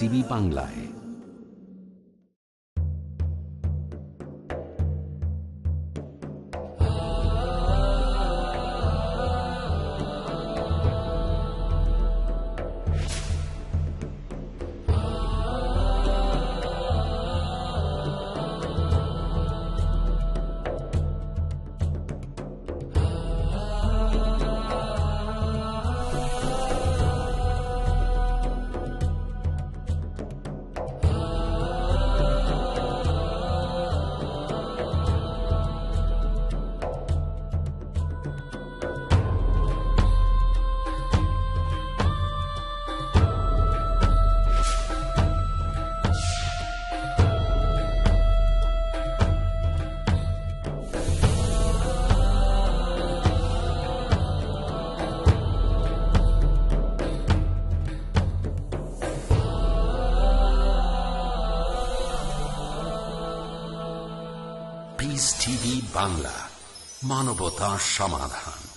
TV বাংলায়। বাংলা মানবতা সমাধান।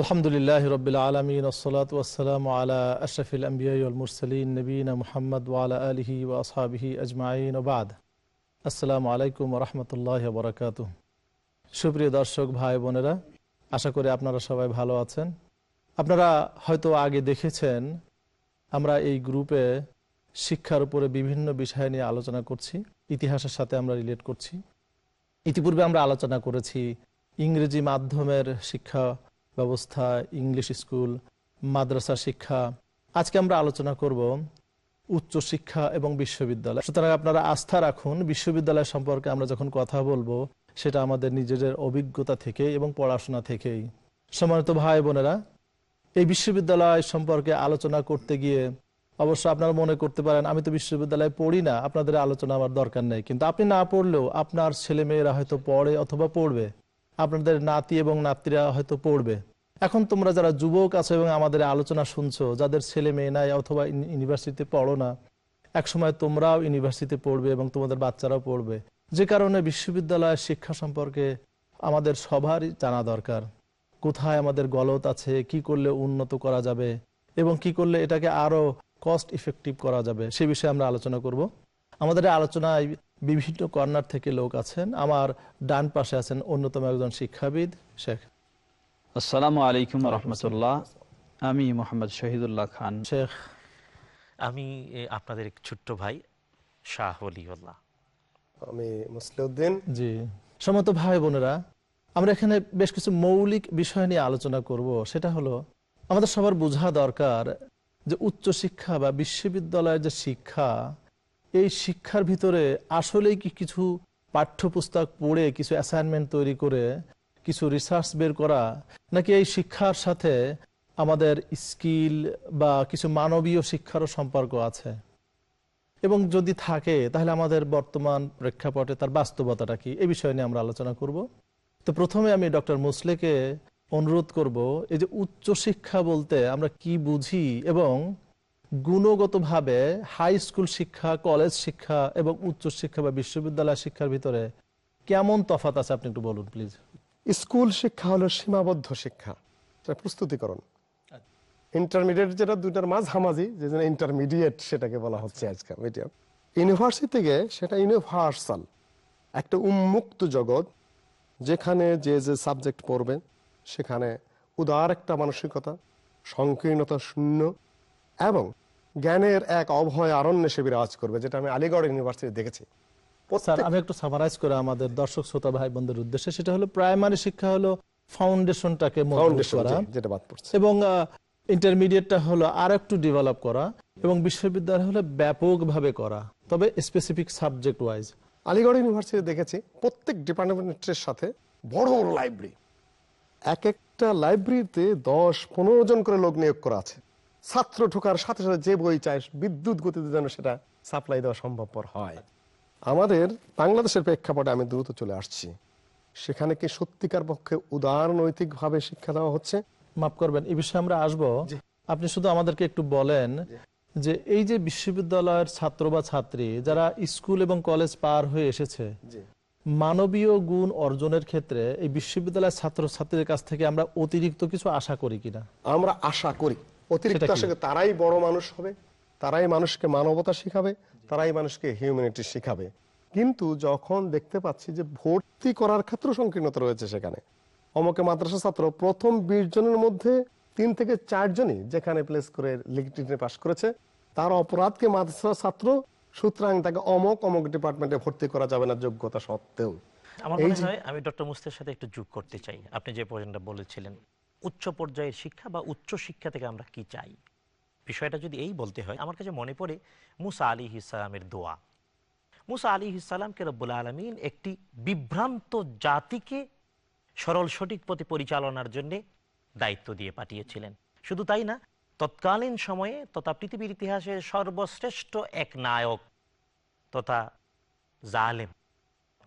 আলহামদুলিল্লাহ রবিল আলমিন ওসলাত ওসালাম আলা আশরফিল আম্বিয়ালমুরসলিন নবীন মোহাম্মদ ওয়ালা আলহি ও আজমাইন ওবাদ আসসালামু আলাইকুম রহমতুল্লাহ বরকাত সুপ্রিয় দর্শক ভাই বোনেরা, আশা করি আপনারা সবাই ভালো আছেন। আপনারা হয়তো আগে দেখেছেন, আমরা এই গ্রুপে শিক্ষার উপরে বিভিন্ন বিষয় নিয়ে আলোচনা করছি, ইতিহাসের সাথে আমরা রিলেট করছি। ইতিপূর্বে আমরা আলোচনা করেছি ইংরেজি মাধ্যমের শিক্ষা ব্যবস্থা ইংলিশ স্কুল মাদ্রাসা শিক্ষা। আজকে আমরা আলোচনা করব উচ্চ শিক্ষা এবং বিশ্ববিদ্যালয়। সুতরাং আপনারা আস্থা রাখুন, বিশ্ববিদ্যালয় সম্পর্কে আমরা যখন কথা বলব, সেটা আমাদের নিজেদের অভিজ্ঞতা থেকে এবং পড়াশোনা থেকেই। সম্মানিত ভাই বোনেরা, এই বিশ্ববিদ্যালয় সম্পর্কে আলোচনা করতে গিয়ে অবশ্য আপনারা মনে করতে পারেন, আমি তো বিশ্ববিদ্যালয়ে পড়ি না, আপনাদের আলোচনা আমার দরকার নেই। কিন্তু আপনি না পড়লেও আপনার ছেলে মেয়েরা হয়তো পড়ে অথবা পড়বে। আপনাদের নাতি এবং নাতিরা হয়তো পড়বে। এখন তোমরা যারা যুবক আছো এবং আমাদের আলোচনা শুনছো, যাদের ছেলে মেয়ে নাই অথবা ইউনিভার্সিটিতে পড়ো না, একসময় তোমরাও ইউনিভার্সিটিতে পড়বে এবং তোমাদের বাচ্চারাও পড়বে। যে কারণে বিশ্ববিদ্যালয়ের শিক্ষা সম্পর্কে আমাদের সবারই জানা দরকার। কোথায় আমাদের গলত আছে, কি করলে উন্নত করা যাবে এবং কি করলে এটাকে আরও কস্ট ইফেক্টিভ করা যাবে, সে বিষয়ে আমরা আলোচনা করব। আমাদের আলোচনায় বিভিন্ন কর্নার থেকে লোক আছেন। আমার ডান পাশে আছেন অন্যতম একজন শিক্ষাবিদ শেখ আসসালামু আলাইকুম রহমতুল্লাহ। আমি মোহাম্মদ শহীদুল্লাহ খান। শেখ আমি আপনাদের এক ছোট্ট ভাই শাহ অলিউল্লাহ। আমি মুসলিউদ্দিন। জি। সমত ভাই বোনেরা আমরা এখানে বেশ কিছু মৌলিক বিষয় নিয়ে আলোচনা করব। সেটা হলো আমাদের সবার বোঝা দরকার যে উচ্চ শিক্ষা বা বিশ্ববিদ্যালয়ের যে শিক্ষা এই শিক্ষার ভিতরে আসলেই কি কিছু পাঠ্যপুস্তক পড়ে, কিছু অ্যাসাইনমেন্ট তৈরি করে, কিছু রিসার্চ বের করা, নাকি এই শিক্ষার সাথে আমাদের স্কিল বা কিছু মানবীয় শিক্ষারও সম্পর্ক আছে? এবং যদি থাকে, তাহলে আমাদের বর্তমান প্রেক্ষাপটে তার বাস্তবতাটা কি? এই বিষয় নিয়ে আমরা আলোচনা করব। তো প্রথমে আমি ডক্টর মুসলেকে অনুরোধ করব, এই যে উচ্চ শিক্ষা বলতে আমরা কি বুঝি এবং গুণগতভাবে হাই স্কুল শিক্ষা কলেজ শিক্ষা এবং উচ্চ শিক্ষা বা বিশ্ববিদ্যালয় শিক্ষার ভিতরে কেমন তফাত আছে আপনি একটু বলুন প্লিজ স্কুল শিক্ষা হলো সীমাবদ্ধ শিক্ষা। প্রস্তুতিকরণ। ইন্টারমিডিয়েট যেটা দুইটার মাঝামাঝি যে ইন্টারমিডিয়েট সেটাকে বলা হচ্ছে আজকাল মিডিয়াম ইউনিভার্সিটি থেকে সেটা ইউনিভার্সাল একটা উন্মুক্ত জগৎ যেখানে যে যে সাবজেক্ট পড়বে সেখানে উদার একটা মানসিকতা সংকীর্ণতা শূন্য এবং জ্ঞানের এক অভয় আরণ্যে সে বিরাজ করবে যেটা আমি আলিগড় ইউনিভার্সিটি দেখেছি। স্যার আমি একটু সামারাইজ করে আমাদের দর্শক শ্রোতা ভাই বোনদের উদ্দেশ্যে সেটা হলো প্রাইমারি শিক্ষা হলো ফাউন্ডেশনটাকে এবং ইন্টারমিডিয়েটটা হলো আর একটু ডেভেলপ করা এবং বিশ্ববিদ্যালয় হলো ব্যাপকভাবে করা তবে specific subject wise Aligarh university দেখেছি প্রত্যেক ডিপার্টমেন্টের সাথে বড় বড় লাইব্রেরি এক একটা লাইব্রেরিতে দশ পনেরো জন করে লোক নিয়োগ করা আছে। ছাত্র ঢোকার সাথে সাথে যে বই চায় বিদ্যুৎ গতিতে যেন সেটা সাপ্লাই দেওয়া সম্ভবপর হয়। আমাদের বাংলাদেশের প্রেক্ষাপটে আমি দ্রুত চলে আসছি। সেখানে কি সত্যিকার পক্ষে উদার নৈতিকভাবে শিক্ষা দেওয়া হচ্ছে? মাফ করবেন এই বিষয়ে আমরা আসব। আপনি শুধু আমাদেরকে একটু বলেন যে এই যে বিশ্ববিদ্যালয়ের ছাত্র বা ছাত্রী যারা স্কুল এবং কলেজ পার হয়ে এসেছে মানবীয় গুণ অর্জনের ক্ষেত্রে এই বিশ্ববিদ্যালয়ের ছাত্র ছাত্রীদের কাছ থেকে আমরা অতিরিক্ত কিছু আশা করি কিনা? আমরা আশা করি। অতিরিক্ত করি, তারাই বড় মানুষ হবে তারাই মানুষকে মানবতা শিখাবে তারাই মানুষকে হিউম্যানিটি শিখাবে। কিন্তু যখন দেখতে পাচ্ছি যে ভর্তি করার ক্ষেত্রে সংকীর্ণতা রয়েছে সেখানে অমকে মাদ্রাসা ছাত্র প্রথম বিশ জনের মধ্যে তিন থেকে চারজনই যেখানে প্লেস করে লিখিটে পাশ করেছে তার অপরাধকে মাদ্রাসা ছাত্র সুতরাং তাকে অমক অমক ডিপার্টমেন্টে ভর্তি করা যাবে না যোগ্যতা সত্ত্বেও। আমার মনে হয় আমি ডক্টর মুস্তের সাথে একটু যোগ করতে চাই আপনি যে পর্যন্ত বলেছিলেন। উচ্চ পর্যায়ের শিক্ষা বা উচ্চ শিক্ষা থেকে আমরা কি চাই? বিষয়টা যদি এই বলতে হয়, আমার কাছে মনে পড়ে মুসা আলী ইসলামের দোয়া। মুসা আলী ইসলামকে রব্বুল আলমিন একটি বিভ্রান্ত জাতিকে সরল সঠিক পথে পরিচালনার জন্য দায়িত্ব দিয়ে পাঠিয়েছিলেন। শুধু তাই না, তৎকালীন সময়ে তথা পৃথিবীর ইতিহাসের সর্বশ্রেষ্ঠ এক নায়ক তথা জালেম,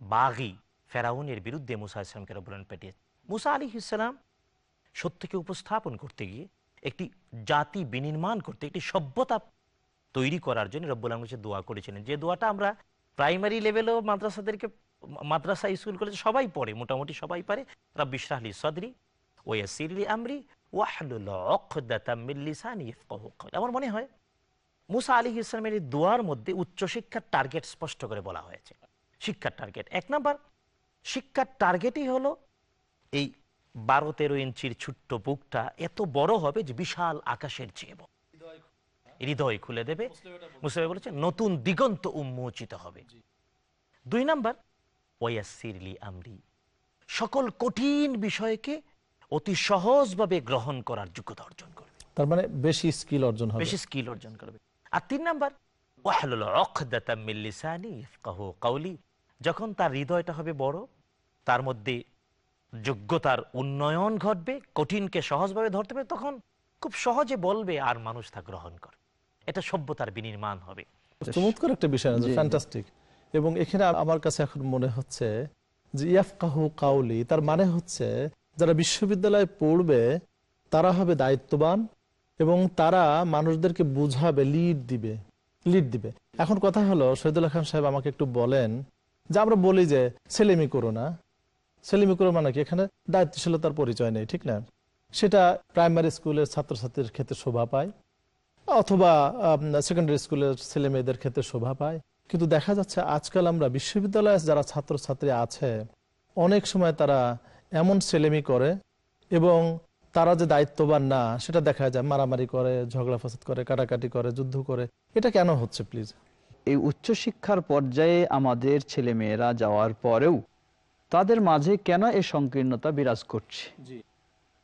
বাগি ফেরাউনের বিরুদ্ধে মুসা ইসলামকে রব্বুল পেটিয়ে মুসা আলী ইসলাম সত্যকে উপস্থাপন করতে গিয়ে একটি জাতি বিনির্মাণ করতে, একটি সভ্যতা তৈরি করার জন্য রব্বুল আলম দোয়া করেছিলেন যে দোয়াটা আমরা প্রাইমারি লেভেলেও মাদ্রাসাদেরকে, মাদ্রাসা, স্কুল, কলেজে সবাই পড়ে, মোটামুটি সবাই পারে। রাব্বিশরাহলি সদরি ওয়াসিরলি আমরি আমার মনে হয় মুসা আলী ইসলামের এই দোয়ার মধ্যে উচ্চশিক্ষার টার্গেট স্পষ্ট করে বলা হয়েছে। শিক্ষার টার্গেট। এক নাম্বার, শিক্ষার টার্গেটই হলো এই বারো তেরো ইঞ্চির ছোট্ট বুকটা এত বড় হবে যে বিশাল আকাশের চেয়ে। হৃদয় খুলে দেবে। মুসলিম বলেছে নতুন দিগন্ত উন্মোচিত হবে। দুই নাম্বার ওয়াসিরলি আমরি। সকল কঠিন বিষয়কে অতি সহজভাবে গ্রহণ করার যোগ্যতা অর্জন করবে। তার মানে বেশি স্কিল অর্জন হবে। বেশি স্কিল অর্জন করবে। আর তিন নাম্বার ওয়াহলুল উকদাতাম মিন লিসানি ইয়াফকাহু কাওলি। যখন তার হৃদয়টা হবে বড় তার মধ্যে যোগ্যতার উন্নয়ন ঘটবে কঠিনকে সহজভাবে ধরতে পারবে তখন খুব সহজে বলবে আর মানুষ তা গ্রহণ করে। এটা সভ্যতার বিনির্মাণ হবে। চমৎকার একটা বিষয়। ফ্যান্টাস্টিক এবং এখানে আমার কাছে এখন মনে হচ্ছে যে ইয়াফকাহু কাউলি তার মানে হচ্ছে যারা বিশ্ববিদ্যালয়ে পড়বে তারা হবে দায়িত্ববান এবং তারা মানুষদেরকে বুঝাবে লিড দিবে লিড দিবে। এখন কথা হলো শহীদুল্লাহ খান সাহেব আমাকে একটু বলেন যে আমরা বলি যে ছেলেমি করো না। করো মানে কি এখানে দায়িত্বশীলতার পরিচয় নেই, ঠিক না? সেটা প্রাইমারি স্কুলের ছাত্রছাত্রীর ক্ষেত্রে শোভা পায়, অথবা সেকেন্ডারি স্কুলের ছেলে মেয়েদের ক্ষেত্রে শোভা পায়। কিন্তু দেখা যাচ্ছে আজকাল আমরা বিশ্ববিদ্যালয়ে যারা ছাত্রছাত্রী আছে, অনেক সময় তারা এমন ছেলেমি করে এবং তারা যে দায়িত্ববান না, সেটা দেখা যায় মারামারি করে, ঝগড়া ফাসাদ করে, কাটাকাটি করে, যুদ্ধ করে। এটা কেন হচ্ছে প্লিজ এই উচ্চশিক্ষার পর্যায়ে আমাদের ছেলে মেয়েরা যাওয়ার পরেও তাদের মাঝে কেন এই সংকীর্ণতা বিরাজ করছে?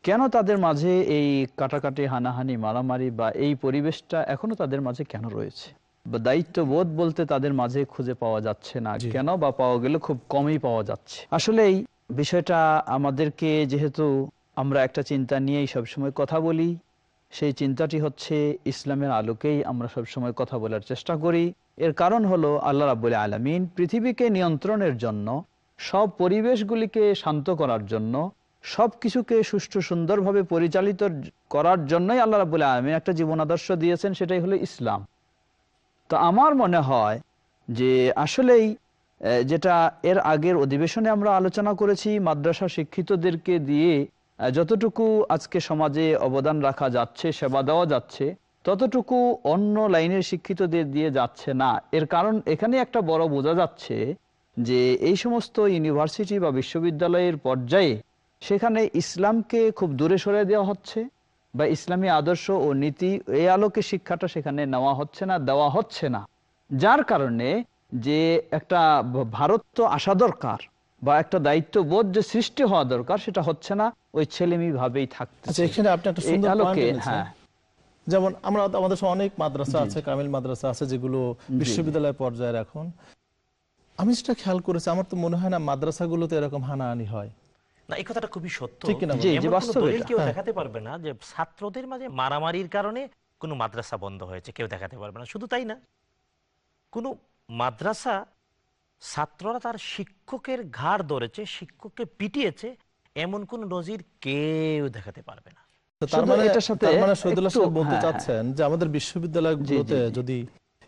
কেন তাদের মাঝে এই কাটাকাটি হানাহানি মারামারি বা এই পরিবেশটা এখনও তাদের মাঝে কেন রয়েছে? বা দায়িত্ববোধ বলতে তাদের মাঝে খুঁজে পাওয়া যাচ্ছে না কেন বা পাওয়া গেলে খুব কমই পাওয়া যাচ্ছে? আসলে এই বিষয়টা আমাদেরকে যেহেতু আমরা একটা চিন্তা নিয়েই সবসময় কথা বলি সেই চিন্তাটি হচ্ছে ইসলামের আলোকেই আমরা সবসময় কথা বলার চেষ্টা করি। এর কারণ হলো আল্লাহ রাবুল আলমিন পৃথিবীকে নিয়ন্ত্রণের জন্য সব পরিবেশগুলিকে শান্ত করার জন্য সব কিছুকে সুষ্ঠু সুন্দরভাবে পরিচালিত করার জন্যই আল্লাহ রাবুল আলমিন একটা জীবন আদর্শ দিয়েছেন, সেটাই হলো ইসলাম। তো আমার মনে হয় যে আসলেই যেটা এর আগের অধিবেশনে আমরা আলোচনা করেছি, মাদ্রাসা শিক্ষিতদেরকে দিয়ে যতটুকু আজকে সমাজে অবদান রাখা যাচ্ছে, সেবা দেওয়া যাচ্ছে, ততটুকু অন্য লাইনের শিক্ষিতদের দিয়ে যাচ্ছে না। এর কারণ এখানে একটা বড় বোঝা যাচ্ছে যে এই সমস্ত ইউনিভার্সিটি বা বিশ্ববিদ্যালয়ের পর্যায়ে সেখানে ইসলামকে খুব দূরে সরে দেওয়া হচ্ছে বা ইসলামী আদর্শ ও নীতি এই আলোকে শিক্ষাটা সেখানে নেওয়া হচ্ছে না দেওয়া হচ্ছে না। যার কারণে যে একটা ভারত আসা দরকার বা একটা দায়িত্ববোধ যে সৃষ্টি হওয়া দরকার সেটা হচ্ছে না ওই ছেলেমি ভাবেই থাকছে এখানে আপনি একটা সুন্দর আলোকে হ্যাঁ। যেমন আমরা আমাদের অনেক মাদ্রাসা আছে কামিল মাদ্রাসা আছে যেগুলো বিশ্ববিদ্যালয় পর্যায়ের এখন। আমি যেটা খেয়াল করেছি আমার তো মনে হয় না মাদ্রাসাগুলোতে এরকম হানাহানি হয় না এই কথাটা খুবই সত্য। কেউ হ্যাঁ। দেখাতে পারবে না যে ছাত্রদের মাঝে মারামারির কারণে কোনো মাদ্রাসা বন্ধ হয়েছে কেউ দেখাতে পারবে না শুধু তাই না কোনো মাদ্রাসা ছাত্ররা তার শিক্ষকের ঘাড় ধরেছে শিক্ষককে পিটিয়েছে এমন কোন নজির কেউ দেখাতে পারবে না তার মানে এটার সাথে তার মানে সাহেব বলতে হ্যাঁ, চাচ্ছেন যে আমাদের বিশ্ববিদ্যালয়গুলোতে জি। যদি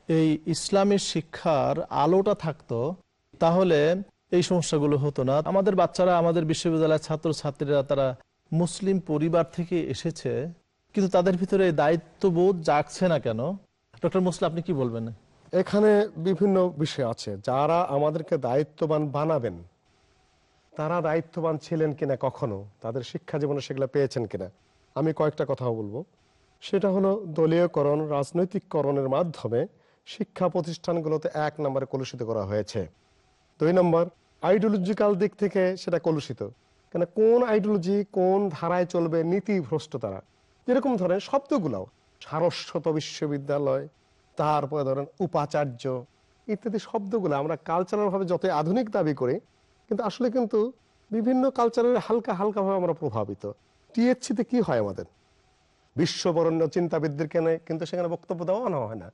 এই ইসলামী শিক্ষার আলোটা থাকতো, তাহলে এই সমস্যাগুলো হতো না। আমাদের বাচ্চারা, আমাদের বিশ্ববিদ্যালয়ের ছাত্র ছাত্রীরা তারা মুসলিম পরিবার থেকে এসেছে, কিন্তু তাদের ভিতরে দায়িত্ববোধ জাগছে না কেন? ডক্টর মুসলিম, আপনি কি বলবেন? এখানে বিভিন্ন বিষয় আছে। যারা আমাদেরকে দায়িত্ববান বানাবেন, তারা দায়িত্ববান ছিলেন কিনা কখনো? তাদের শিক্ষা জীবনে সেগুলো পেয়েছেন কিনা? আমি কয়েকটা কথা বলব। সেটা হলো দলীয়করণ, রাজনৈতিককরণের মাধ্যমে শিক্ষা প্রতিষ্ঠানগুলোতে এক নম্বরে কলুষিত করা হয়েছে। দুই নম্বর আইডিওলজিক্যাল দিক থেকে সেটা কলুষিত। কেন কোন আইডিওলজি কোন ধারায় চলবে নীতি ভ্রষ্ট তারা? যেরকম ধরেন শব্দগুলাও, সারস্বত বিশ্ববিদ্যালয়, তারপরে ধরেন উপাচার্য ইত্যাদি শব্দগুলো আমরা কালচারালভাবে যত আধুনিক দাবি করি, কিন্তু আসলে কিন্তু বিভিন্ন কালচারের হালকা হালকাভাবে আমরা প্রভাবিত। টিএসসিতে কি হয় আমাদের? বিশ্ববরণ্য চিন্তাবিদদের কেন কিন্তু সেখানে বক্তব্য দেওয়া না হয় না।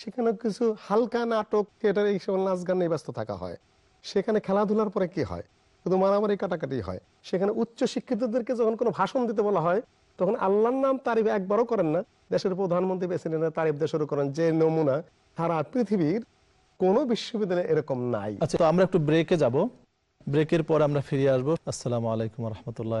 সেখানে কিছু হালকা নাটক থিয়েটার এই সব নাচ গান ব্যস্ত থাকা হয়। সেখানে খেলাধুলার পরে কি হয়? শুধু মারামারি কাটাকাটি হয়। সেখানে উচ্চ শিক্ষিতদেরকে যখন কোনো ভাষণ দিতে বলা হয়, তখন আল্লাহর নাম তারিফ একবারও করেন না। দেশের প্রধানমন্ত্রী প্রেসিডেন্ট তারিফ দিয়ে শুরু করেন যে নমুনা সারা পৃথিবীর কোনো বিশ্ববিদ্যালয়ে এরকম নাই। আচ্ছা তো আমরা একটু ব্রেকে যাব। ব্রেকের পর আমরা ফিরে আসব। আসসালামু আলাইকুম রহমতুল্লাহ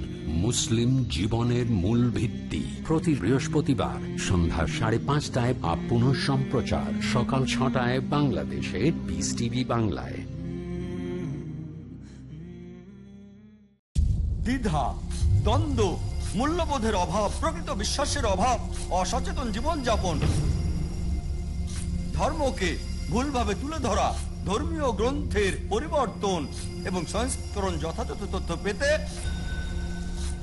মুসলিম জীবনের মূল ভিত্তি। প্রতি বৃহস্পতিবার সন্ধ্যা সাড়ে পাঁচটায় বা পুনঃ সম্প্রচার। সকাল ছটায় বাংলাদেশে পিস টিভি বাংলায়। দ্বিধা, দ্বন্দ্ব, মূল্যবোধের অভাব, প্রকৃত বিশ্বাসের অভাব, অসচেতন জীবনযাপন। ধর্মকে ভুলভাবে তুলে ধরা, ধর্মীয় গ্রন্থের পরিবর্তন এবং সংস্করণ যথাযথ তথ্য পেতে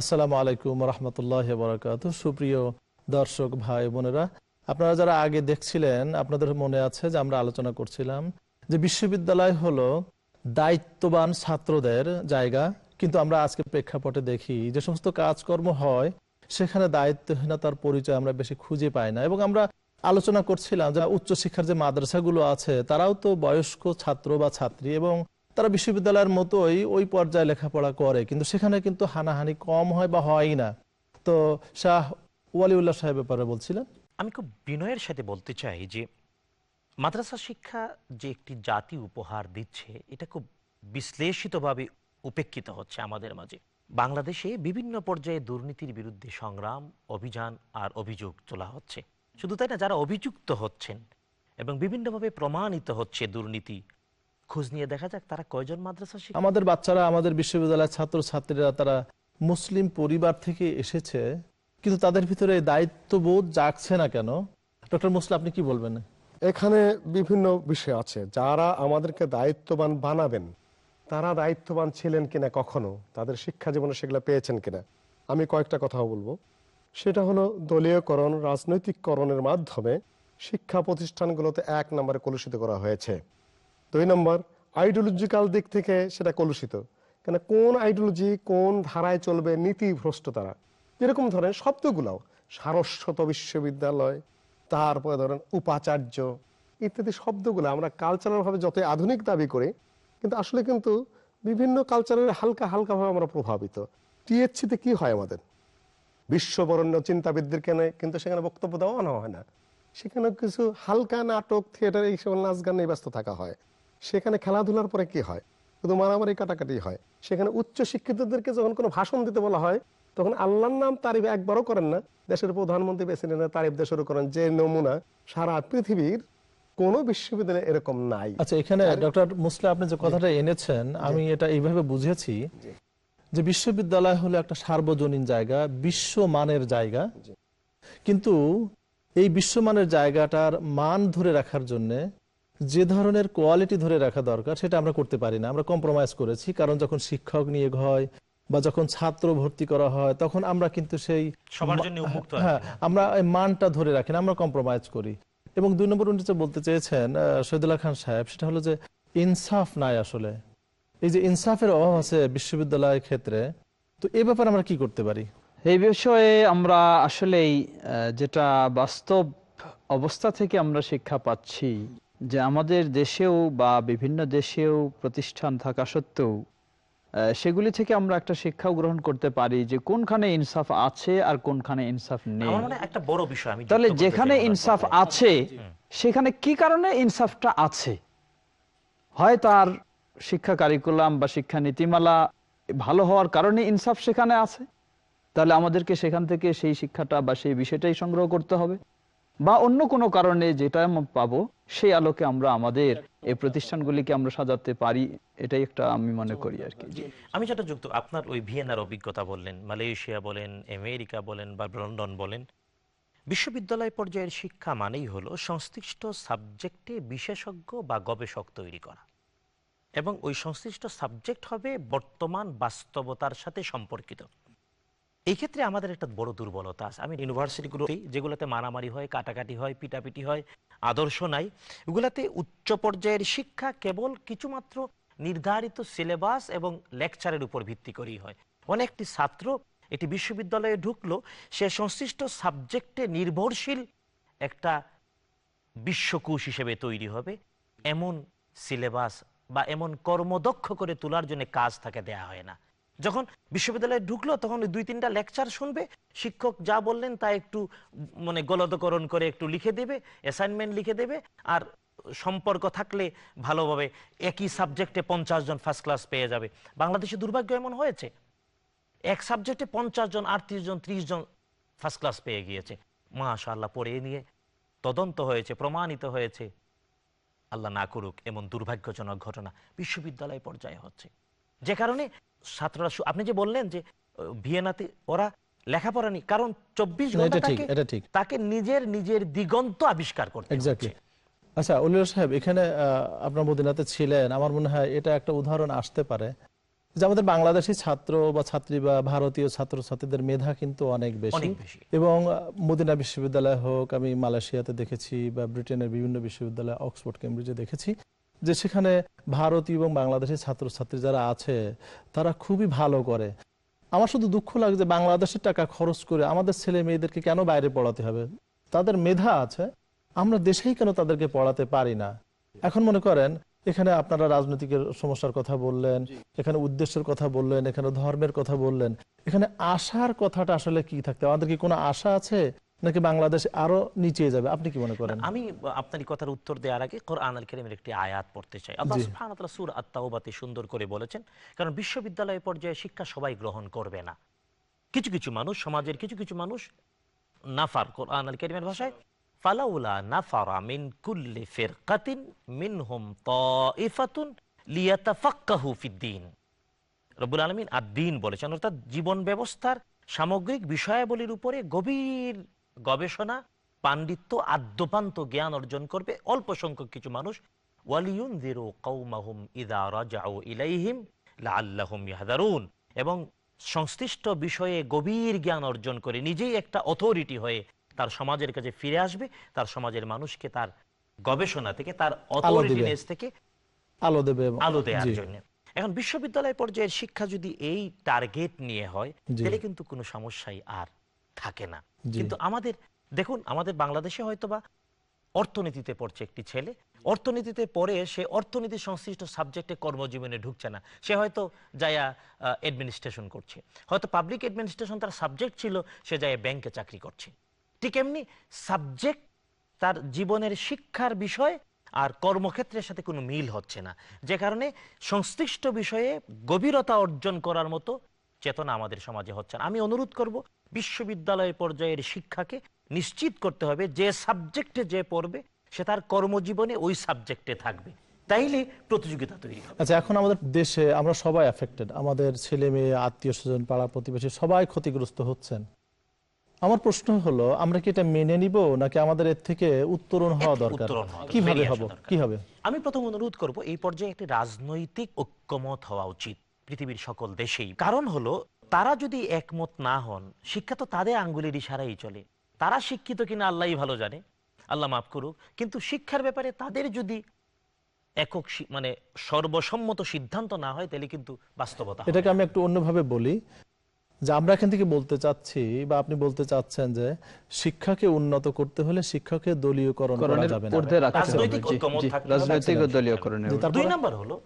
আসসালামু আলাইকুম রহমতুল্লাহ বরাকাত সুপ্রিয় দর্শক ভাই বোনেরা, আপনারা যারা আগে দেখছিলেন, আপনাদের মনে আছে যে আমরা আলোচনা করছিলাম যে বিশ্ববিদ্যালয় হলো দায়িত্ববান ছাত্রদের জায়গা, কিন্তু আমরা আজকে প্রেক্ষাপটে দেখি যে সমস্ত কাজকর্ম হয়, সেখানে দায়িত্বহীনতার পরিচয় আমরা বেশি খুঁজে পাই না। এবং আমরা আলোচনা করছিলাম যে উচ্চশিক্ষার যে মাদ্রাসাগুলো আছে, তারাও তো বয়স্ক ছাত্র বা ছাত্রী এবং তারা বিশ্ববিদ্যালয়ের মতোই ওই পর্যায়ে লেখাপড়া করে, কিন্তু সেখানে কিন্তু হানাহানি কম হয় বা হয় না। তো শাহ ওয়ালিউল্লাহ সাহেব ব্যাপারে বলছিলেন? আমি খুব বিনয়ের সাথে বলতে চাই যে, মাদ্রাসা শিক্ষা যে একটি জাতি উপহার দিচ্ছে, এটা খুব বিশ্লেষিতভাবে উপেক্ষিত হচ্ছে আমাদের মাঝে। বাংলাদেশে বিভিন্ন পর্যায়ে দুর্নীতির বিরুদ্ধে সংগ্রাম, অভিযান আর অভিযোগ তোলা হচ্ছে। শুধু তাই না, যারা অভিযুক্ত হচ্ছেন এবং বিভিন্নভাবে প্রমাণিত হচ্ছে দুর্নীতি খোঁজ নিয়ে দেখা যাক তারা কয়জন মাদ্রাসা শিক্ষক। আমাদের বাচ্চারা আমাদের বিশ্ববিদ্যালয়ের ছাত্র ছাত্রীরা তারা মুসলিম পরিবার থেকে এসেছে কিন্তু তাদের ভিতরে দায়িত্ববোধ জাগছে না কেন? ডক্টর মুসলিম আপনি কি বলবেন? এখানে বিভিন্ন বিষয় আছে। যারা আমাদেরকে দায়িত্ববান বানাবেন তারা দায়িত্ববান ছিলেন কিনা কখনো? তাদের শিক্ষা জীবনে সেগুলো পেয়েছেন কিনা? আমি কয়েকটা কথা বলব। সেটা হলো দলীয়করণ রাজনৈতিককরণের মাধ্যমে শিক্ষা প্রতিষ্ঠানগুলোতে এক নম্বরে কলুষিত করা হয়েছে। দুই নম্বর আইডিওলজিক্যাল দিক থেকে সেটা কলুষিত। কেন কোন আইডিওলজি কোন ধারায় চলবে নীতি ভ্রষ্ট তারা? যেরকম ধরেন শব্দগুলাও, সারস্বত বিশ্ববিদ্যালয়, তারপরে ধরেন উপাচার্য ইত্যাদি শব্দগুলো আমরা কালচারালভাবে যতই আধুনিক দাবি করি, কিন্তু আসলে কিন্তু বিভিন্ন কালচারের হালকা হালকাভাবে আমরা প্রভাবিত। টিএসসিতে কি হয় আমাদের? বিশ্ববরণ্য চিন্তাবিদদের কেন কিন্তু সেখানে বক্তব্য দেওয়া না হয় না? সেখানে কিছু হালকা নাটক থিয়েটার এই সব নাচ গান নিয়ে ব্যস্ত থাকা হয়। সেখানে খেলাধুলার পরে কি হয়? শুধু মারামারি কাটাকাটি হয়। সেখানে উচ্চ শিক্ষিতদেরকে যখন কোনো ভাষণ দিতে বলা হয় তখন আল্লাহর নাম তারিফ একবারও করেন না। দেশের প্রধানমন্ত্রী বেছে নেন তারিফ দিয়ে শুরু করেন যে নমুনা সারা পৃথিবীর কোন বিশ্ববিদ্যালয়ে এরকম নাই। আচ্ছা এখানে ডক্টর মুসলিম আপনি যে কথাটা এনেছেন আমি এটা এইভাবে বুঝেছি যে বিশ্ববিদ্যালয় হলো একটা সার্বজনীন জায়গা বিশ্বমানের জায়গা। কিন্তু এই বিশ্বমানের জায়গাটার মান ধরে রাখার জন্য যে ধরনের কোয়ালিটি ধরে রাখা দরকার সেটা আমরা করতে পারি না। আমরা কম্প্রোমাইজ করেছি কারণ যখন শিক্ষক নিয়োগ হয় বা যখন ছাত্র ভর্তি করা হয় তখন আমরা কিন্তু সেই সবার জন্য হ্যাঁ আমরা মানটা ধরে রাখি না আমরা কম্প্রোমাইজ করি। এবং দুই নম্বর উনি বলতে চেয়েছেন শহীদুল্লাহ খান সাহেব সেটা হলো যে ইনসাফ নাই আসলে। এই যে ইনসাফের অভাব আছে বিশ্ববিদ্যালয়ের ক্ষেত্রে তো এ ব্যাপারে আমরা কি করতে পারি? এই বিষয়ে আমরা আসলেই যেটা বাস্তব অবস্থা থেকে আমরা শিক্ষা পাচ্ছি যে আমাদের দেশেও বা বিভিন্ন দেশেও প্রতিষ্ঠান থাকা সত্ত্বেও সেগুলি থেকে আমরা একটা শিক্ষাও গ্রহণ করতে পারি যে কোনখানে ইনসাফ আছে আর কোনখানে ইনসাফ নেই। একটা বড় বিষয় আমি তাহলে যেখানে ইনসাফ আছে সেখানে কি কারণে ইনসাফটা আছে? হয় তার শিক্ষা কারিকুলাম বা শিক্ষা নীতিমালা ভালো হওয়ার কারণে ইনসাফ সেখানে আছে। তাহলে আমাদেরকে সেখান থেকে সেই শিক্ষাটা বা সেই বিষয়টাই সংগ্রহ করতে হবে। বা অন্য কোনো কারণে যেটা পাবো, সেই আলোকে আমরা আমাদের এই প্রতিষ্ঠানগুলিকে আমরা সাজাতে পারি, এটাই একটা আমি মনে করি আর কি। আমি যেটা যুক্ত, আপনার ওই ভিয়েনার অভিজ্ঞতা বললেন, মালয়েশিয়া বলেন, আমেরিকা বলেন বা লন্ডন বলেন, বিশ্ববিদ্যালয় পর্যায়ের শিক্ষা মানেই হলো সংশ্লিষ্ট সাবজেক্টে বিশেষজ্ঞ বা গবেষক তৈরি করা। এবং ওই সংশ্লিষ্ট সাবজেক্ট হবে বর্তমান বাস্তবতার সাথে সম্পর্কিত। এই ক্ষেত্রে আমাদের একটা বড় দুর্বলতা আছে। আমি ইউনিভার্সিটিগুলোতেই যেগুলোতে মারামারি হয়, কাটাকাটি হয়, পিটাপিটি হয়, আদর্শ নাই এগুলাতে উচ্চ পর্যায়ের শিক্ষা কেবল কিছুমাত্র নির্ধারিত সিলেবাস এবং লেকচারের উপর ভিত্তি করেই হয়। অনেকটি ছাত্র একটি বিশ্ববিদ্যালয়ে ঢুকলো, সে সংশ্লিষ্ট সাবজেক্টে নির্ভরশীল একটা বিশ্বকোষ হিসেবে তৈরি হবে। এমন সিলেবাস বা এমন কর্মদক্ষ করে তোলার জন্য কাজ তাকে দেয়া হয় না। যখন বিশ্ববিদ্যালয়ে ঢুকলো, তখন দুই তিনটা লেকচার শুনবে। শিক্ষক যা বললেন তা একটু মানে গলদকরণ করে একটু লিখে দেবে অ্যাসাইনমেন্ট লিখে দেবে, আর সম্পর্ক থাকলে ভালোভাবে একই সাবজেক্টে পঞ্চাশ জন ফার্স্ট ক্লাস পেয়ে যাবে। বাংলাদেশে দুর্ভাগ্য এমন হয়েছে, এক সাবজেক্টে পঞ্চাশ জন, আটত্রিশ জন, ত্রিশ জন ফার্স্ট ক্লাস পেয়ে গিয়েছে। মাশাআল্লাহ, পড়ে নিয়ে তদন্ত হয়েছে, প্রমাণিত হয়েছে। আল্লাহ না করুক, এমন দুর্ভাগ্যজনক ঘটনা বিশ্ববিদ্যালয় পর্যায়ে হচ্ছে। যে কারণে ছাত্ররা আপনি যে বললেন যে ভিয়েনাতে ওরা লেখাপড়া নেই কারণ চব্বিশ ঘণ্টা তাকে নিজের নিজের দিগন্ত আবিষ্কার করতে আচ্ছা উলিউল সাহেব এখানে আপনার মদিনাতে ছিলেন আমার মনে হয় এটা একটা উদাহরণ আসতে পারে যে আমাদের বাংলাদেশি ছাত্র বা ছাত্রী বা ভারতীয় ছাত্র ছাত্রীদের মেধা কিন্তু অনেক বেশি। এবং মদিনা বিশ্ববিদ্যালয় হোক আমি মালয়েশিয়াতে দেখেছি বা ব্রিটেনের বিভিন্ন বিশ্ববিদ্যালয় অক্সফোর্ড কেমব্রিজে দেখেছি। যে সেখানে ভারতীয় এবং বাংলাদেশি ছাত্রছাত্রী যারা আছে তারা খুবই ভালো করে। আমার শুধু দুঃখ লাগে যে বাংলাদেশের টাকা খরচ করে আমাদের ছেলে মেয়েদেরকে কেন বাইরে পড়াতে হবে? তাদের মেধা আছে আমরা দেশেই কেন তাদেরকে পড়াতে পারি না? এখন মনে করেন এখানে আপনারা রাজনৈতিকের সমস্যার কথা বললেন এখানে উদ্দেশ্যের কথা বললেন এখানে ধর্মের কথা বললেন। এখানে আশার কথাটা আসলে কি থাকতে আমাদের কি কোনো আশা আছে? নাকি বাংলাদেশ আরও নিচে যাবে? আপনি কি মনে করেন? আমি আপনার কথার উত্তর দেওয়ার আগে কোরআন আল করিমের একটি আয়াত পড়তে চাই। আল্লাহ সুবহানাহু ওয়া তাআলা সূরা আত-তাওবাতে সুন্দর করে বলেছেন কারণ বিশ্ববিদ্যালয় পর্যায়ে শিক্ষা সবাই গ্রহণ করবে না। কিছু কিছু মানুষ সমাজের কিছু কিছু মানুষ নাফার কোরআন আল করিমের ভাষায় ফালাউলা নাফারা মিন কুল্লি ফিরকাতিন মিনহুম তাইফাতুন লিয়াতাফাক্কাহু ফিদ্দীন। রব্বুল আলমিন আদিন বলেছেন অর্থাৎ জীবন ব্যবস্থার সামগ্রিক বিষয়াবলীর উপরে গভীর গবেষণা পাণ্ডিত্য আদ্যপান্ত জ্ঞান অর্জন করবে অল্প সংখ্যক কিছু মানুষ। ওয়ালিউন জিরো কৌমাহুম ইদা রাজাউ ইলাইহিম লাআল্লাহুম ইয়াহদারুন এবং সংশ্লিষ্ট বিষয়ে গভীর জ্ঞান অর্জন করে নিজেই একটা অথরিটি হয়ে তার সমাজের কাছে ফিরে আসবে তার সমাজের মানুষকে তার গবেষণা থেকে তার অথরিটিনেস থেকে আলো দেবে আলো দেওয়ার জন্য। এখন বিশ্ববিদ্যালয় পর্যায়ের শিক্ষা যদি এই টার্গেট নিয়ে হয় তাহলে কিন্তু কোনো সমস্যাই আর থাকে না। কিন্তু আমাদের, দেখুন, আমাদের বাংলাদেশে হয়তোবা অর্থনীতিতে পড়ছে একটি ছেলে। অর্থনীতিতে পড়ে সে অর্থনীতি সংশ্লিষ্ট সাবজেক্টে কর্মজীবনে ঢুকছে না। সে হয়তো যায়া অ্যাডমিনিস্ট্রেশন করছে। হয়তো পাবলিক অ্যাডমিনিস্ট্রেশন তার সাবজেক্ট ছিল, সে যায় ব্যাংকে চাকরি করছে। ঠিক এমনি সাবজেক্ট তার জীবনের শিক্ষার বিষয় আর কর্মক্ষেত্রের সাথে কোনো মিল হচ্ছে না। যে কারণে সংশ্লিষ্ট বিষয়ে গভীরতা অর্জন করার মতো চেতনা আমাদের সমাজে হচ্ছে না। আমি অনুরোধ করব বিশ্ববিদ্যালয় পর্যায়ের শিক্ষাকে নিশ্চিত করতে হবে যে সাবজেক্টে যে পড়বে সে তার কর্মজীবনে ওই সাবজেক্টে থাকবে। তাইলে প্রতিযোগিতা তৈরি হবে। আচ্ছা এখন আমাদের দেশে আমরা সবাই অ্যাফেক্টেড আমাদের ছেলে মেয়ে আত্মীয় স্বজন পাড়া প্রতিবেশী সবাই ক্ষতিগ্রস্ত হচ্ছেন। আমার প্রশ্ন হলো আমরা কি এটা মেনে নিব নাকি আমাদের এর থেকে উত্তরণ হওয়া দরকার? কীভাবে হব? কি হবে আমি প্রথম অনুরোধ করব এই পর্যায়ে একটি রাজনৈতিক ঐক্যমত হওয়া উচিত পৃথিবীর সকল দেশেই। কারণ হলো তারা যদি একমত না হন শিক্ষা তো তাদের আঙ্গুলের ইশারাই চলে। তারা শিক্ষিত কিনা আল্লাহই ভালো জানে। আল্লাহ মাফ করুক। কিন্তু শিক্ষার ব্যাপারে তাদের যদি একক মানে সর্বসম্মত সিদ্ধান্ত না হয় তাহলে কিন্তু বাস্তবতা এটাকে আমি একটু অন্যভাবে বলি যে আমরা এখান থেকে বলতে চাচ্ছি বা আপনি বলতে চাচ্ছেন যে শিক্ষাকে উন্নত করতে হলে শিক্ষাকে দলীয়করণ করা যাবে না। রাজনৈতিক. দলীয়করণের? দুই নাম্বার হলো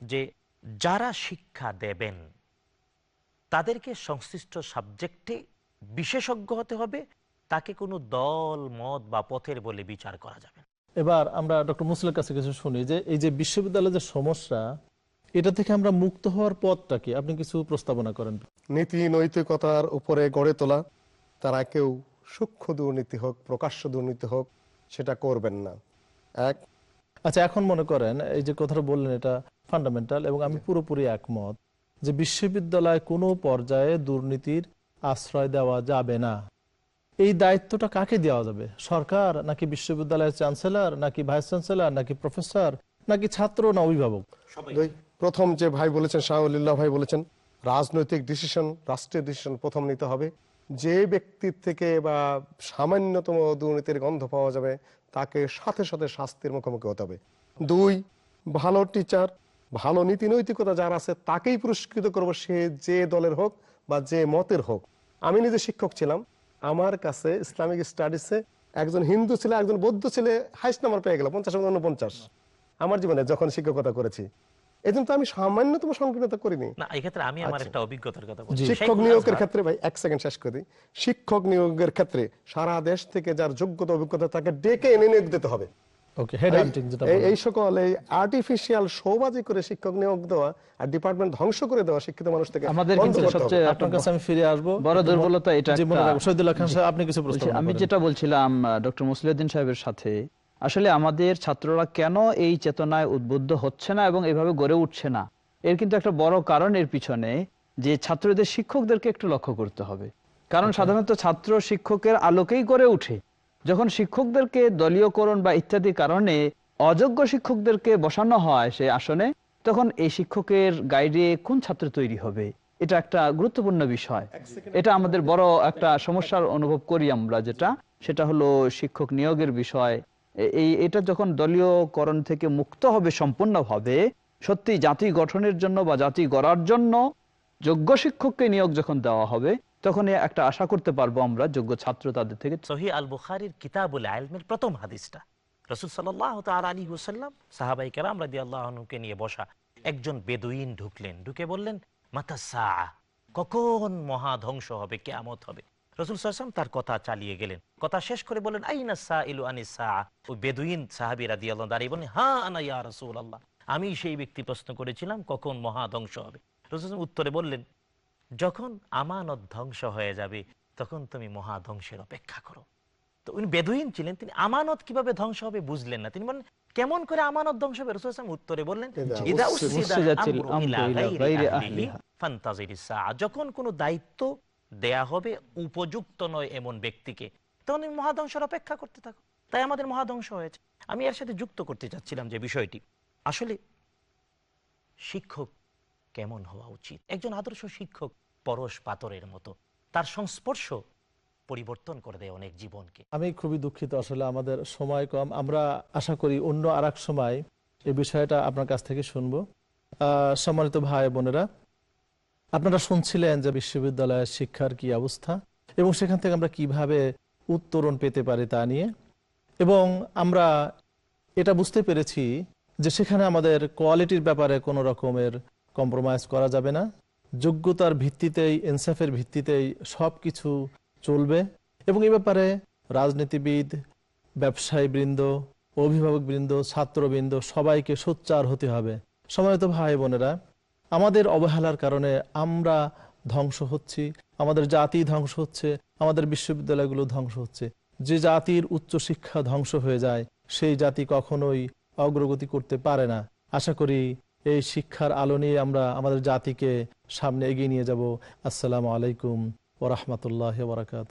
যে যারা শিক্ষা দেবেন তাদেরকে সংশ্লিষ্ট সাবজেক্টে বিশেষজ্ঞ হতে হবে তাকে কোনো দল মত বা পথের বলে বিচার করা যাবে না। এবার আমরা ডক্টর মুসলের কাছে কিছু শুনি যে এই যে বিশ্ববিদ্যালয়ের যে সমস্যা এটা থেকে আমরা মুক্ত হওয়ার পথটা কি? আপনি কিছু প্রস্তাবনা করেন। নীতি নৈতিকতার উপরে গড়ে তোলা তারা কেউ সূক্ষ্ম দুর্নীতি হোক প্রকাশ্য দুর্নীতি হোক সেটা করবেন না। এক আচ্ছা এখন মনে করেন এই যে কথাটা বললেন এটা ফান্ডামেন্টাল এবং আমি পুরোপুরি একমত। যে বিশ্ববিদ্যালয় কোনো পর্যায়ে দুর্নীতির আশ্রয় দেওয়া যাবে না। এই দায়িত্বটা কাকে দেওয়া যাবে? সরকার নাকি বিশ্ববিদ্যালয়ের চ্যান্সেলর নাকি ভাইস চ্যান্সেলর নাকি প্রফেসর নাকি ছাত্র না অভিভাবক? প্রথম যে ভাই বলেছেন শাহুল্লাহ ভাই বলেছেন রাজনৈতিক ডিসিশন রাষ্ট্রীয় ডিসিশন প্রথম নিতে হবে। যে ব্যক্তির থেকে বা সামান্যতম দুর্নীতির গন্ধ পাওয়া যাবে তাকে সাথে সাথে শাস্তির মুখোমুখি হতে হবে। দুই ভালো টিচার ভালো নীতি নৈতিকতা যার আছে তাকেই পুরস্কৃত করব সে যে দলের হোক বা যে মতের হোক। আমি নিজে শিক্ষক ছিলাম। আমার কাছে ইসলামিক স্টাডিজে একজন হিন্দু ছেলে একজন বৌদ্ধ ছেলে হাইস্ট নাম্বার পেয়ে গেল পঞ্চাশ উনপঞ্চাশ আমার জীবনে যখন শিক্ষকতা করেছি। তো আমি সামান্যতম সংকীর্ণতা করিনি। না এক্ষেত্রে আমি আমার একটা অভিজ্ঞতার কথা বলছি। শিক্ষক নিয়োগের ক্ষেত্রে ভাই এক সেকেন্ড শেষ করে। শিক্ষক নিয়োগের ক্ষেত্রে সারা দেশ থেকে যার যোগ্যতা অভিজ্ঞতা তাকে ডেকে এনে নিয়োগ দিতে হবে। এই- সকল এই আর্টিফিশিয়াল সৌবাজি করে শিক্ষক নিয়োগ দেওয়া আর ডিপার্টমেন্ট ধ্বংস করে দেওয়া শিক্ষিত মানুষ থেকে আমাদের কিন্তু সবচেয়ে আপনার কাছে আমি ফিরে আসব। বড় দুর্বলতা এটা। শহীদুল্লাহ খান সাহেব আপনি কিছু প্রশ্ন আমি যেটা বলছিলাম ডক্টর মুসলিউদ্দিন সাহেবের সাথে আসলে আমাদের ছাত্ররা কেন এই চেতনায় উদ্বুদ্ধ হচ্ছে না এবং এভাবে গড়ে উঠছে না? এর কিন্তু একটা বড় কারণ এর পিছনে যে ছাত্রদের শিক্ষকদেরকে একটু লক্ষ্য করতে হবে। কারণ সাধারণত ছাত্র শিক্ষকের আলোকেই গড়ে উঠে। যখন শিক্ষকদেরকে দলীয়করণ বা ইত্যাদি কারণে অযোগ্য শিক্ষকদেরকে বসানো হয় সেই আসনে তখন এই শিক্ষকের গাইডে কোন ছাত্র তৈরি হবে? এটা একটা গুরুত্বপূর্ণ বিষয়। এটা আমাদের বড় একটা সমস্যার অনুভব করি আমরা যেটা। সেটা হলো শিক্ষক নিয়োগের বিষয়। এই এটা যখন দলীয়করণ থেকে মুক্ত হবে সম্পূর্ণভাবে সত্যি জাতি গঠনের জন্য বা জাতি গড়ার জন্য যোগ্য শিক্ষককে নিয়োগ যখন দেওয়া হবে তখন একটা আশা করতে পারব আমরা, যোগ্য ছাত্র তাদের থেকে। সহি আল বুখারির কিতাবুল আলমের প্রথম হাদিসটা। রসুল সাল্লাহ হুসাল্লাম সাহাবাই কেরাম রাদি আল্লাহনুকে নিয়ে বসা একজন বেদুইন ঢুকলেন। ঢুকে বললেন, মাতা সা কখন মহা ধ্বংস হবে, কেয়ামত হবে? রসুল সাল্লাম তার কথা চালিয়ে গেলেন। কথা শেষ করে বললেন, আইনা সা ইলু আনি সা ওই বেদুইন সাহাবি রাদি আল্লাহ দাঁড়িয়ে বললেন, হা আনা ইয়া রসুল আল্লাহ আমি সেই ব্যক্তি প্রশ্ন করেছিলাম কখন মহা ধ্বংস হবে? রসুল উত্তরে বললেন যখন আমানত ধ্বংস হয়ে যাবে তখন তুমি মহা ধ্বংসের অপেক্ষা করো। তো উনি বেদুইন ছিলেন তিনি আমানত কীভাবে ধ্বংস হবে বুঝলেন না। তিনি বলেন কেমন করে আমানত ধ্বংস হবে? রসুল উত্তরে বললেন। যখন কোনো দায়িত্ব দেয়া হবে উপযুক্ত নয় এমন ব্যক্তিকে তখন তুমি মহাধ্বংসের অপেক্ষা করতে থাকো। তাই আমাদের মহাধ্বংস হয়েছে। আমি এর সাথে যুক্ত করতে চাচ্ছিলাম যে বিষয়টি। আসলে শিক্ষক কেমন হওয়া উচিত? একজন আদর্শ শিক্ষক পরশ পাতরের মতো। তার সংস্পর্শ পরিবর্তন করে দেয় অনেক জীবনকে। আমি খুবই দুঃখিত আসলে আমাদের সময় কম। আমরা আশা করি অন্য আর সময় এই বিষয়টা আপনার কাছ থেকে শুনব। সম্মানিত ভাই বোনেরা, আপনারা শুনছিলেন যে বিশ্ববিদ্যালয়ের শিক্ষার কি অবস্থা এবং সেখান থেকে আমরা কীভাবে উত্তরণ পেতে পারি তা নিয়ে। এবং আমরা এটা বুঝতে পেরেছি যে সেখানে আমাদের কোয়ালিটির ব্যাপারে কোনো রকমের কম্প্রোমাইজ করা যাবে না। যোগ্যতার ভিত্তিতেই ইনসাফের ভিত্তিতেই সব কিছু চলবে এবং এ ব্যাপারে রাজনীতিবিদ ব্যবসায়ী বৃন্দ অভিভাবক বৃন্দ ছাত্রবৃন্দ সবাইকে সোচ্চার হতে হবে। সময়ত ভাই বোনেরা, আমাদের অবহেলার কারণে আমরা ধ্বংস হচ্ছি, আমাদের জাতি ধ্বংস হচ্ছে, আমাদের বিশ্ববিদ্যালয়গুলো ধ্বংস হচ্ছে। যে জাতির উচ্চশিক্ষা ধ্বংস হয়ে যায়, সেই জাতি কখনোই অগ্রগতি করতে পারে না। আশা করি এই শিক্ষার আলো নিয়ে আমরা আমাদের জাতিকে সামনে এগিয়ে নিয়ে যাব। আসসালামু আলাইকুম ওরহমতুল্লাহ বরাকাত